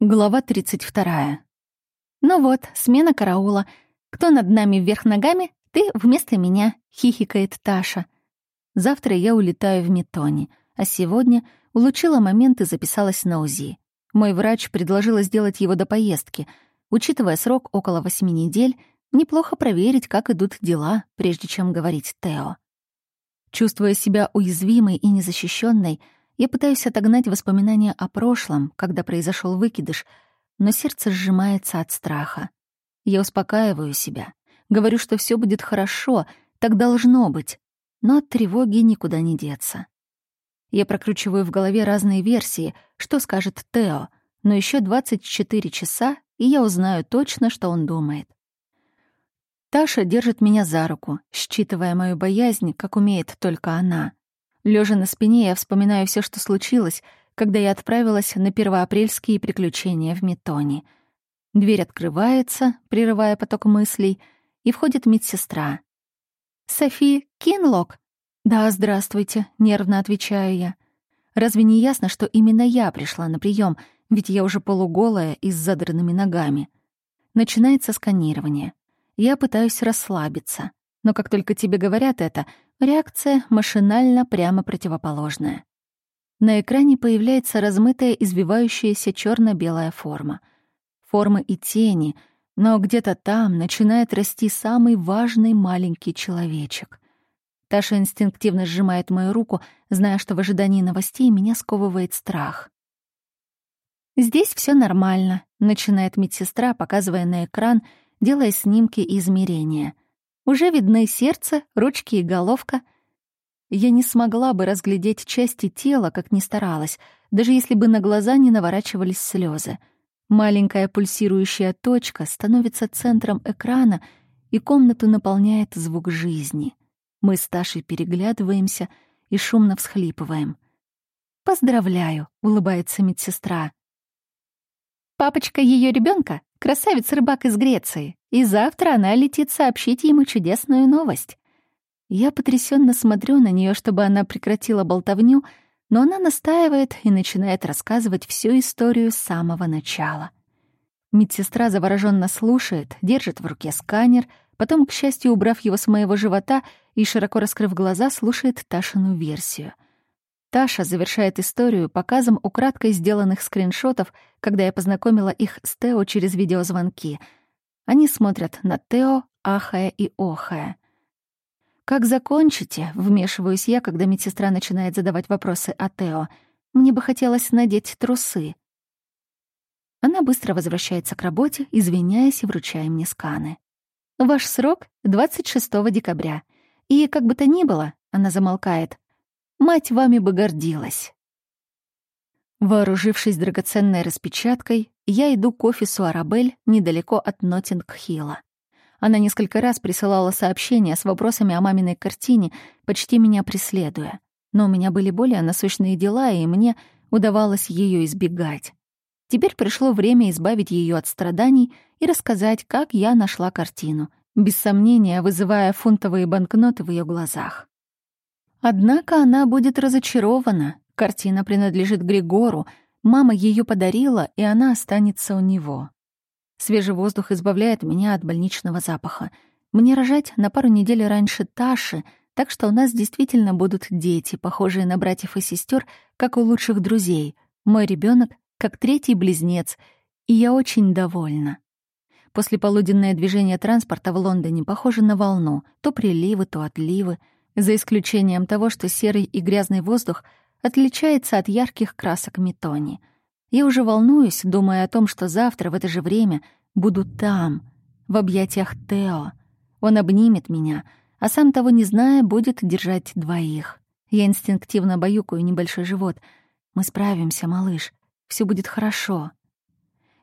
Глава 32. «Ну вот, смена караула. Кто над нами вверх ногами, ты вместо меня», — хихикает Таша. Завтра я улетаю в Метони, а сегодня улучила момент и записалась на УЗИ. Мой врач предложила сделать его до поездки. Учитывая срок около восьми недель, неплохо проверить, как идут дела, прежде чем говорить Тео. Чувствуя себя уязвимой и незащищенной, я пытаюсь отогнать воспоминания о прошлом, когда произошел выкидыш, но сердце сжимается от страха. Я успокаиваю себя, говорю, что все будет хорошо, так должно быть, но от тревоги никуда не деться. Я прокручиваю в голове разные версии, что скажет Тео, но еще 24 часа, и я узнаю точно, что он думает. Таша держит меня за руку, считывая мою боязнь, как умеет только она. Лежа на спине, я вспоминаю все, что случилось, когда я отправилась на первоапрельские приключения в Метоне. Дверь открывается, прерывая поток мыслей, и входит медсестра. «Софи Кинлок?» «Да, здравствуйте», — нервно отвечаю я. «Разве не ясно, что именно я пришла на прием, ведь я уже полуголая и с задранными ногами?» Начинается сканирование. Я пытаюсь расслабиться. Но как только тебе говорят это, реакция машинально прямо противоположная. На экране появляется размытая извивающаяся черно белая форма. Формы и тени, но где-то там начинает расти самый важный маленький человечек. Таша инстинктивно сжимает мою руку, зная, что в ожидании новостей меня сковывает страх. «Здесь все нормально», — начинает медсестра, показывая на экран, делая снимки и измерения — уже видны сердце, ручки и головка. Я не смогла бы разглядеть части тела, как ни старалась, даже если бы на глаза не наворачивались слезы. Маленькая пульсирующая точка становится центром экрана, и комнату наполняет звук жизни. Мы с Ташей переглядываемся и шумно всхлипываем. «Поздравляю», — улыбается медсестра. «Папочка ее ребенка красавец-рыбак из Греции и завтра она летит сообщить ему чудесную новость. Я потрясенно смотрю на нее, чтобы она прекратила болтовню, но она настаивает и начинает рассказывать всю историю с самого начала. Медсестра завороженно слушает, держит в руке сканер, потом, к счастью, убрав его с моего живота и широко раскрыв глаза, слушает Ташину версию. Таша завершает историю показом украдкой сделанных скриншотов, когда я познакомила их с Тео через видеозвонки — они смотрят на Тео, ахая и охая. «Как закончите?» — вмешиваюсь я, когда медсестра начинает задавать вопросы о Тео. «Мне бы хотелось надеть трусы». Она быстро возвращается к работе, извиняясь и вручая мне сканы. «Ваш срок — 26 декабря. И, как бы то ни было, — она замолкает, — мать вами бы гордилась». Вооружившись драгоценной распечаткой, я иду к офису Арабель недалеко от Ноттинг-Хилла. Она несколько раз присылала сообщения с вопросами о маминой картине, почти меня преследуя. Но у меня были более насущные дела, и мне удавалось ее избегать. Теперь пришло время избавить ее от страданий и рассказать, как я нашла картину, без сомнения вызывая фунтовые банкноты в ее глазах. Однако она будет разочарована, Картина принадлежит Григору, мама ее подарила, и она останется у него. Свежий воздух избавляет меня от больничного запаха. Мне рожать на пару недель раньше Таши, так что у нас действительно будут дети, похожие на братьев и сестер, как у лучших друзей. Мой ребенок как третий близнец, и я очень довольна. После полуденное движение транспорта в Лондоне похоже на волну, то приливы, то отливы, за исключением того, что серый и грязный воздух — отличается от ярких красок Метони. Я уже волнуюсь, думая о том, что завтра в это же время буду там, в объятиях Тео. Он обнимет меня, а сам того не зная, будет держать двоих. Я инстинктивно баюкаю небольшой живот. Мы справимся, малыш. Все будет хорошо.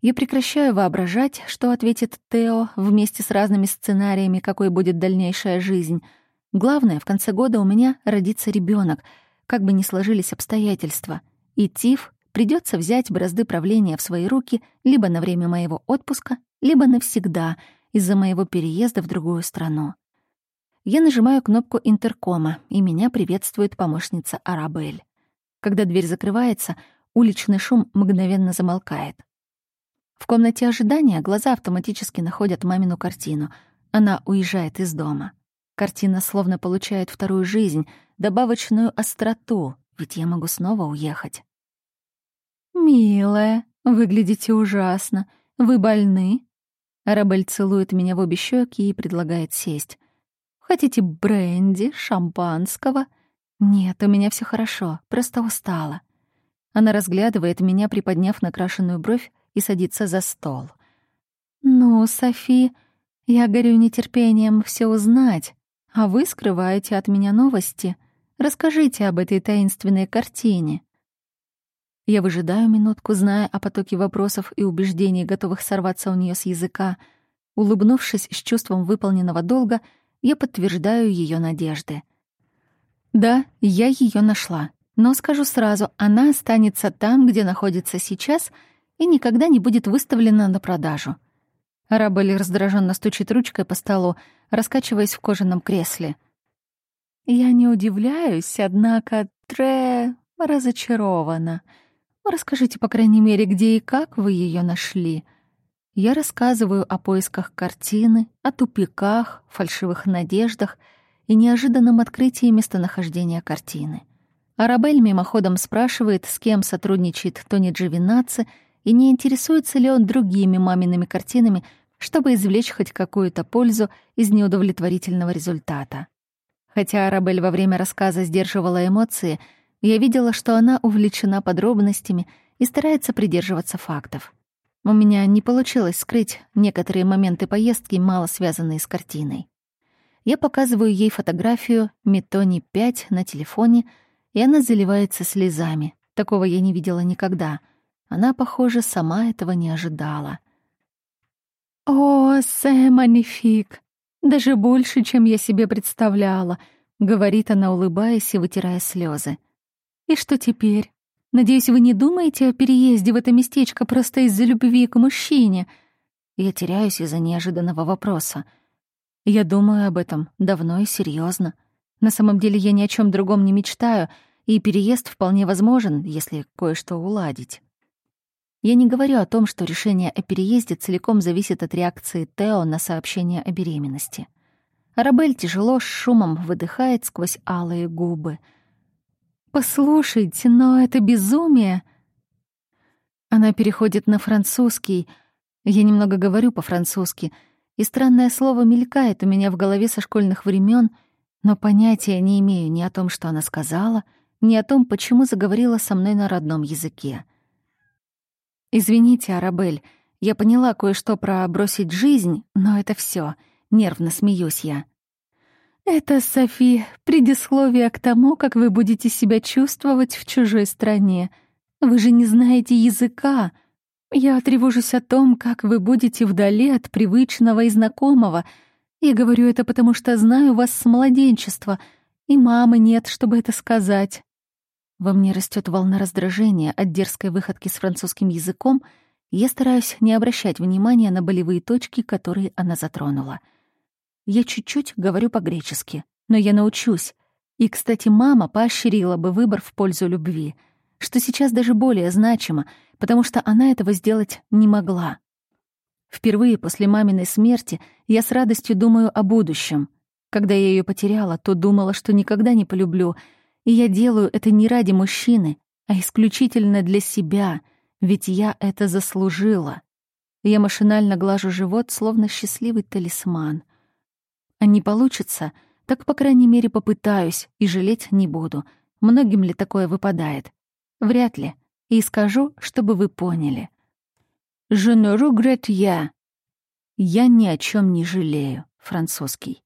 Я прекращаю воображать, что ответит Тео вместе с разными сценариями, какой будет дальнейшая жизнь. Главное, в конце года у меня родится ребенок — как бы ни сложились обстоятельства, и Тиф придется взять бразды правления в свои руки либо на время моего отпуска, либо навсегда из-за моего переезда в другую страну. Я нажимаю кнопку интеркома, и меня приветствует помощница Арабель. Когда дверь закрывается, уличный шум мгновенно замолкает. В комнате ожидания глаза автоматически находят мамину картину. Она уезжает из дома. Картина словно получает вторую жизнь, добавочную остроту, ведь я могу снова уехать. «Милая, выглядите ужасно. Вы больны?» Арабель целует меня в обе щеки и предлагает сесть. «Хотите бренди, шампанского?» «Нет, у меня все хорошо, просто устала». Она разглядывает меня, приподняв накрашенную бровь, и садится за стол. «Ну, Софи, я горю нетерпением все узнать, а вы скрываете от меня новости. Расскажите об этой таинственной картине». Я выжидаю минутку, зная о потоке вопросов и убеждений, готовых сорваться у нее с языка. Улыбнувшись с чувством выполненного долга, я подтверждаю ее надежды. Да, я ее нашла. Но скажу сразу, она останется там, где находится сейчас — и никогда не будет выставлена на продажу. Арабель раздраженно стучит ручкой по столу, раскачиваясь в кожаном кресле. «Я не удивляюсь, однако Тре разочарована. Расскажите, по крайней мере, где и как вы ее нашли?» Я рассказываю о поисках картины, о тупиках, фальшивых надеждах и неожиданном открытии местонахождения картины. Арабель мимоходом спрашивает, с кем сотрудничает Тони Дживинаци и не интересуется ли он другими мамиными картинами, чтобы извлечь хоть какую-то пользу из неудовлетворительного результата. Хотя Арабель во время рассказа сдерживала эмоции, я видела, что она увлечена подробностями и старается придерживаться фактов. У меня не получилось скрыть некоторые моменты поездки, мало связанные с картиной. Я показываю ей фотографию Метони 5 на телефоне, и она заливается слезами. Такого я не видела никогда — она, похоже, сама этого не ожидала. «О, сэ манифик! Даже больше, чем я себе представляла», — говорит она, улыбаясь и вытирая слезы. «И что теперь? Надеюсь, вы не думаете о переезде в это местечко просто из-за любви к мужчине?» Я теряюсь из-за неожиданного вопроса. Я думаю об этом давно и серьезно. На самом деле я ни о чем другом не мечтаю, и переезд вполне возможен, если кое-что уладить. Я не говорю о том, что решение о переезде целиком зависит от реакции Тео на сообщение о беременности. Арабель тяжело с шумом выдыхает сквозь алые губы. «Послушайте, но это безумие!» Она переходит на французский. Я немного говорю по-французски, и странное слово мелькает у меня в голове со школьных времен, но понятия не имею ни о том, что она сказала, ни о том, почему заговорила со мной на родном языке. «Извините, Арабель, я поняла кое-что про бросить жизнь, но это все. Нервно смеюсь я». «Это, Софи, предисловие к тому, как вы будете себя чувствовать в чужой стране. Вы же не знаете языка. Я тревожусь о том, как вы будете вдали от привычного и знакомого. Я говорю это потому, что знаю вас с младенчества, и мамы нет, чтобы это сказать. Во мне растет волна раздражения от дерзкой выходки с французским языком, и я стараюсь не обращать внимания на болевые точки, которые она затронула. Я чуть-чуть говорю по-гречески, но я научусь. И, кстати, мама поощрила бы выбор в пользу любви, что сейчас даже более значимо, потому что она этого сделать не могла. Впервые после маминой смерти я с радостью думаю о будущем. Когда я ее потеряла, то думала, что никогда не полюблю — и я делаю это не ради мужчины, а исключительно для себя, ведь я это заслужила. Я машинально глажу живот, словно счастливый талисман. А не получится, так, по крайней мере, попытаюсь и жалеть не буду. Многим ли такое выпадает? Вряд ли. И скажу, чтобы вы поняли. «Je ne я». «Я ни о чем не жалею», французский.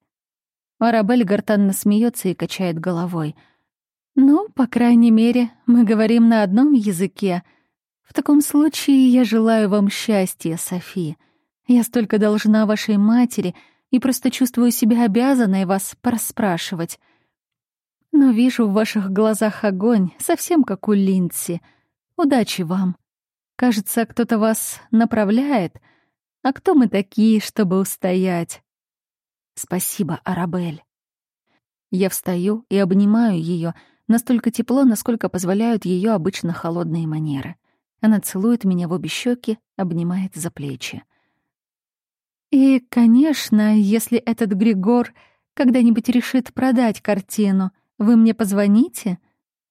Арабель гортанно смеется и качает головой — ну, по крайней мере, мы говорим на одном языке. В таком случае я желаю вам счастья, Софи. Я столько должна вашей матери и просто чувствую себя обязанной вас порасспрашивать. Но вижу в ваших глазах огонь, совсем как у Линдси. Удачи вам. Кажется, кто-то вас направляет. А кто мы такие, чтобы устоять? Спасибо, Арабель. Я встаю и обнимаю ее, настолько тепло, насколько позволяют ее обычно холодные манеры. Она целует меня в обе щеки, обнимает за плечи. И, конечно, если этот Григор когда-нибудь решит продать картину, вы мне позвоните?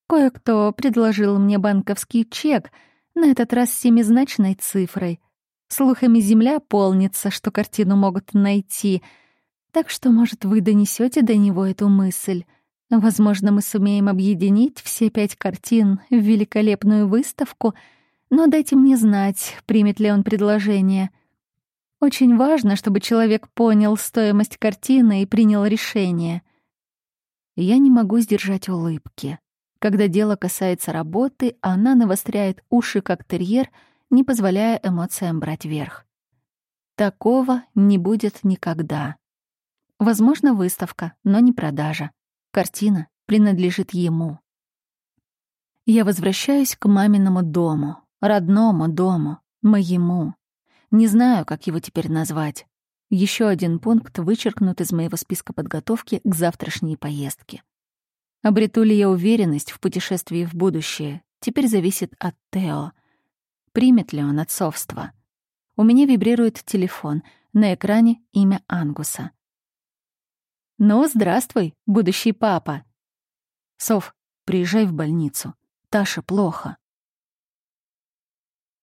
Кое-кто предложил мне банковский чек, на этот раз с семизначной цифрой. Слухами земля полнится, что картину могут найти, так что, может, вы донесете до него эту мысль. Возможно, мы сумеем объединить все пять картин в великолепную выставку, но дайте мне знать, примет ли он предложение. Очень важно, чтобы человек понял стоимость картины и принял решение. Я не могу сдержать улыбки. Когда дело касается работы, она навостряет уши, как терьер, не позволяя эмоциям брать верх. Такого не будет никогда. Возможно, выставка, но не продажа. Картина принадлежит ему. Я возвращаюсь к маминому дому, родному дому, моему. Не знаю, как его теперь назвать. Еще один пункт вычеркнут из моего списка подготовки к завтрашней поездке. Обрету ли я уверенность в путешествии в будущее, теперь зависит от Тео. Примет ли он отцовство? У меня вибрирует телефон, на экране имя Ангуса. «Ну, здравствуй, будущий папа!» «Сов, приезжай в больницу. Таше плохо».